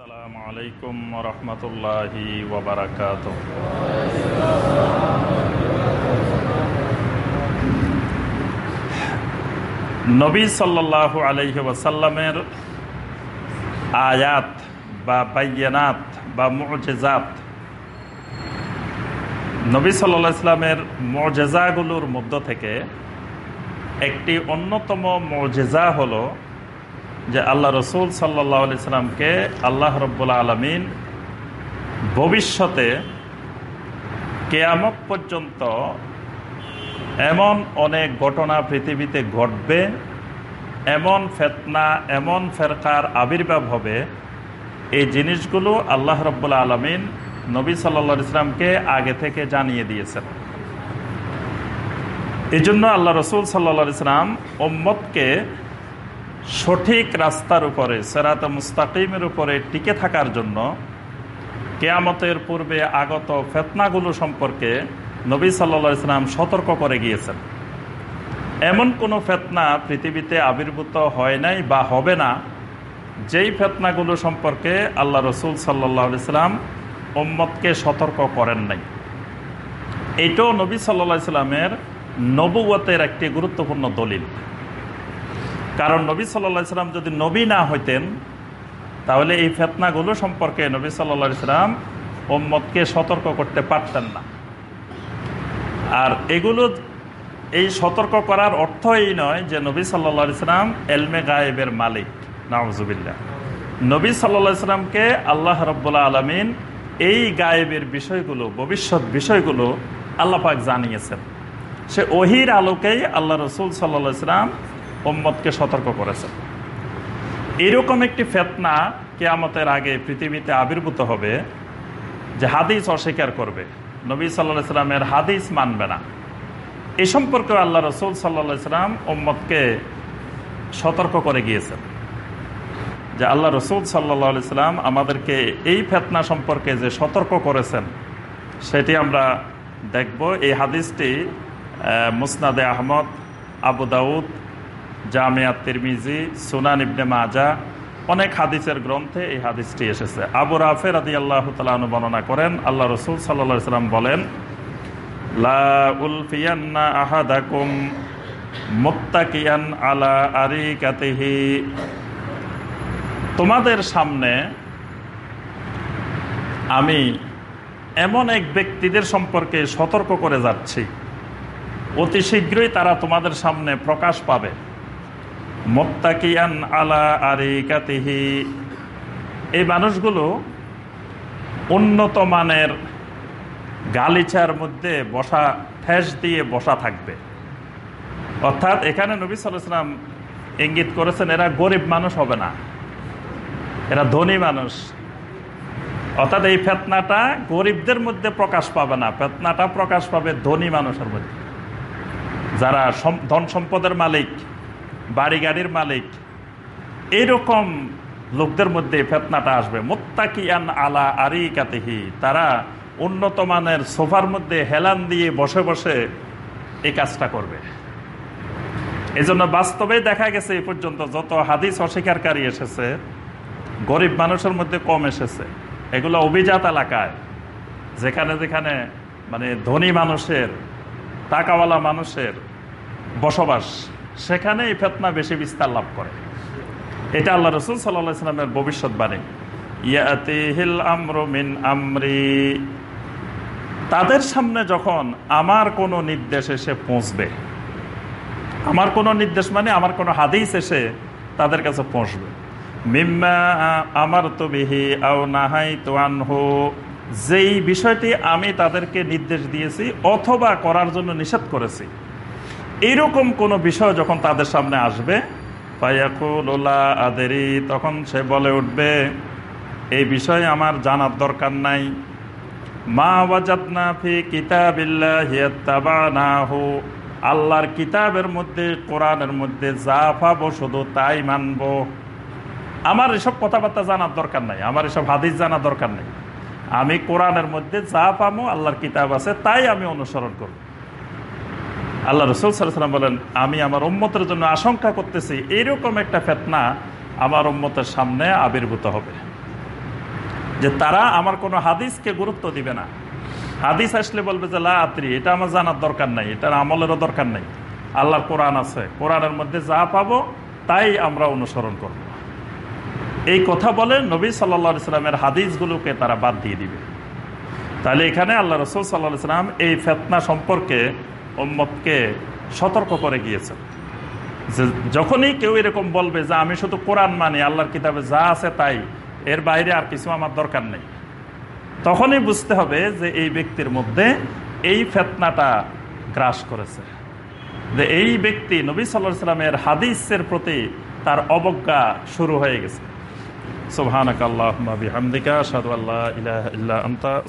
আসসালামু আলাইকুম রহমতুল্লাহি নবী সাল্লাহ আলহি ওয়াসাল্লামের আয়াত বা বাইয়ানাত বা মজেজাত, নবী সাল্লা ইসলামের মজেজাগুলোর মধ্য থেকে একটি অন্যতম মজেজা হলো যে আল্লাহ রসুল সাল্লাহ সাল্লামকে আল্লাহ রব্বুল্লা আলমিন ভবিষ্যতে কেয়ামত পর্যন্ত এমন অনেক ঘটনা পৃথিবীতে ঘটবে, এমন ফেতনা, এমন ফেরকার আবির্ভাব হবে। এই জিনিসগুলো আল্লাহ রব্বুল্লা আলমিন নবী সাল্লা ইসলামকে আগে থেকে জানিয়ে দিয়েছেন। এই জন্য আল্লাহ রসুল সাল্লা ইসলাম ওম্মদকে সঠিক রাস্তার উপরে, সেরাত মুস্তাকিমের উপরে টিকে থাকার জন্য কেয়ামতের পূর্বে আগত ফেতনাগুলো সম্পর্কে নবী সাল্লা ইসলাম সতর্ক করে গিয়েছেন। এমন কোনো ফেতনা পৃথিবীতে আবির্ভূত হয় নাই বা হবে না, যেই ফেতনাগুলো সম্পর্কে আল্লাহ রসুল সাল্লাহ ইসলাম ওম্মদকে সতর্ক করেন নাই। এইটাও নবী সাল্লা ইসলামের নবুয়তের একটি গুরুত্বপূর্ণ দলিল। কারণ নবী সাল্লা সাল্লাম যদি নবী না হইতেন, তাহলে এই ফেতনাগুলো সম্পর্কে নবী সাল্লা সাল্লাম ওম্মদকে সতর্ক করতে পারতেন না। আর এগুলো এই সতর্ক করার অর্থ এই নয় যে নবী সাল্লা সাল্লাম এলমে গায়েবের মালিক। নওয়াজুবিল্লা নবী সাল্লা সাল্লামকে আল্লাহ রব্বুল্লা আলমিন এই গায়েবের বিষয়গুলো, ভবিষ্যৎ বিষয়গুলো আল্লাপাক জানিয়েছেন। সে ওহির আলোকেই আল্লাহ রসুল সাল্লা সাল্লাম ওম্মদকে সতর্ক করেছেন এরকম একটি ফেতনা কেয়ামতের আগে পৃথিবীতে আবির্ভূত হবে যে হাদিস অস্বীকার করবে। নবী সাল্লা সাল্লামের হাদিস মানবে না। এ সম্পর্কে আল্লাহ রসুল সাল্লা সাল্লাম ওম্মদকে সতর্ক করে গিয়েছেন যে আল্লাহ রসুল সাল্লা সাল্লাম আমাদেরকে এই ফেতনা সম্পর্কে যে সতর্ক করেছেন, সেটি আমরা দেখব। এই হাদিসটি মুসনাদে আহমদ, আবু দাউদ জামিয়া তিরমিজি, সুনান ইবনে মাজা, অনেক হাদিসের গ্রন্থে এই হাদিসটি এসেছে। আবু রাফের আদি আল্লাহ তালু বর্ণনা করেন, আল্লাহ রসুল সাল্লা সাল্লাম বলেন আলা আরিকাতিহি। তোমাদের সামনে আমি এমন এক ব্যক্তিদের সম্পর্কে সতর্ক করে যাচ্ছি। অতি শীঘ্রই তারা তোমাদের সামনে প্রকাশ পাবে। মোত্তাকিয়ান আলা আরিকাতিহি। এই মানুষগুলো উন্নত মানের গালিচার মধ্যে বসা, ঠেস দিয়ে বসা থাকবে। অর্থাৎ এখানে নবী সালাম ইঙ্গিত করেছেন, এরা গরিব মানুষ হবে না। এরা ধনী মানুষ। অর্থাৎ এই ফেতনাটা গরিবদের মধ্যে প্রকাশ পাবে না। ফেতনাটা প্রকাশ পাবে ধনী মানুষের মধ্যে। যারা ধন সম্পদের মালিক বাড়ি গাড়ির মালিক। এইরকম লোকদের মধ্যে ফেতনাটা আসবে। মোত্তাকিয়ান আলা আরি কাতিহি তারা উন্নত মানের সোফার মধ্যে হেলান দিয়ে বসে বসে এই কাজটা করবে। এই জন্য বাস্তবে দেখা গেছে এই পর্যন্ত যত হাদিস অস্বীকারী এসেছে, গরিব মানুষের মধ্যে কম এসেছে। এগুলো অভিজাত এলাকায়। যেখানে যেখানে মানে ধনী মানুষের, টাকাওয়ালা মানুষের বসবাস সেখানে এই ফেতনা বেশি বিস্তার লাভ করে। এটা আল্লাহ রসুল সাল্লাহ সাল্লামের ভবিষ্যৎবাণী ইয়াতিহিল আমরুমিন আমরি। তাদের সামনে যখন আমার কোনো নির্দেশ এসে পৌঁছবে, আমার কোনো নির্দেশ মানে আমার কোনো হাদিস এসে তাদের কাছে পৌঁছবে। মিম্মা আমার তো বিহি আও নাহাই তো আনহো। যেই বিষয়টি আমি তাদেরকে নির্দেশ দিয়েছি অথবা করার জন্য নিষেধ করেছি এইরকম কোনো বিষয় যখন তাদের সামনে আসবে পাইয়াকুলা আদেরি, তখন সে বলে উঠবে, এই বিষয়ে আমার জানার দরকার নাই। মা আল্লাহর কিতাবের মধ্যে, কোরআনের মধ্যে যা পাবো শুধু তাই মানব। আমার এসব কথাবার্তা জানার দরকার নাই, আমার এসব হাদিস জানার দরকার নেই। আমি কোরআনের মধ্যে যা পাবো, আল্লাহর কিতাব আছে, তাই আমি অনুসরণ করব। আল্লাহ রসুল সাল্লাম বলেন, আমি আমার উম্মতের জন্য আশঙ্কা করতেছি এইরকম একটা ফেতনা আমার উম্মতের সামনে আবির্ভূত হবে। যে তারা আমার কোনো হাদিসকে গুরুত্ব দিবে না। হাদিস আসলে বলবে যে, লা আত্রি এটা আমার জানার দরকার নাই, এটার আমলেরও দরকার নাই। আল্লাহর কোরআন আছে, কোরআনের মধ্যে যা পাবো, তাই আমরা অনুসরণ করব। এই কথা বলে নবী সাল্লা সাল্লামের হাদিসগুলোকে তারা বাদ দিয়ে দিবে। তাহলে এখানে আল্লাহ রসুল সাল্লাহ সাল্লাম এই ফেতনা সম্পর্কে ওম্মতকে সতর্ক করে গিয়েছেন যে যখনই কেউ এরকম বলবে যে আমি শুধু কোরআন মানি, আল্লাহর কিতাবে যা আছে তাই, এর বাইরে আর কিছু আমার দরকার নেই। তখনই বুঝতে হবে যে এই ব্যক্তির মধ্যে এই ফেতনাটা গ্রাস করেছে। যে এই ব্যক্তি নবী সাল্লাহ সাল্লামের হাদিসের প্রতি তার অবজ্ঞা শুরু হয়ে গেছে। সুবহানাক আল্লাহুম্মা বিহামদিকা, আশহাদু আল্লা ইলাহা আনতা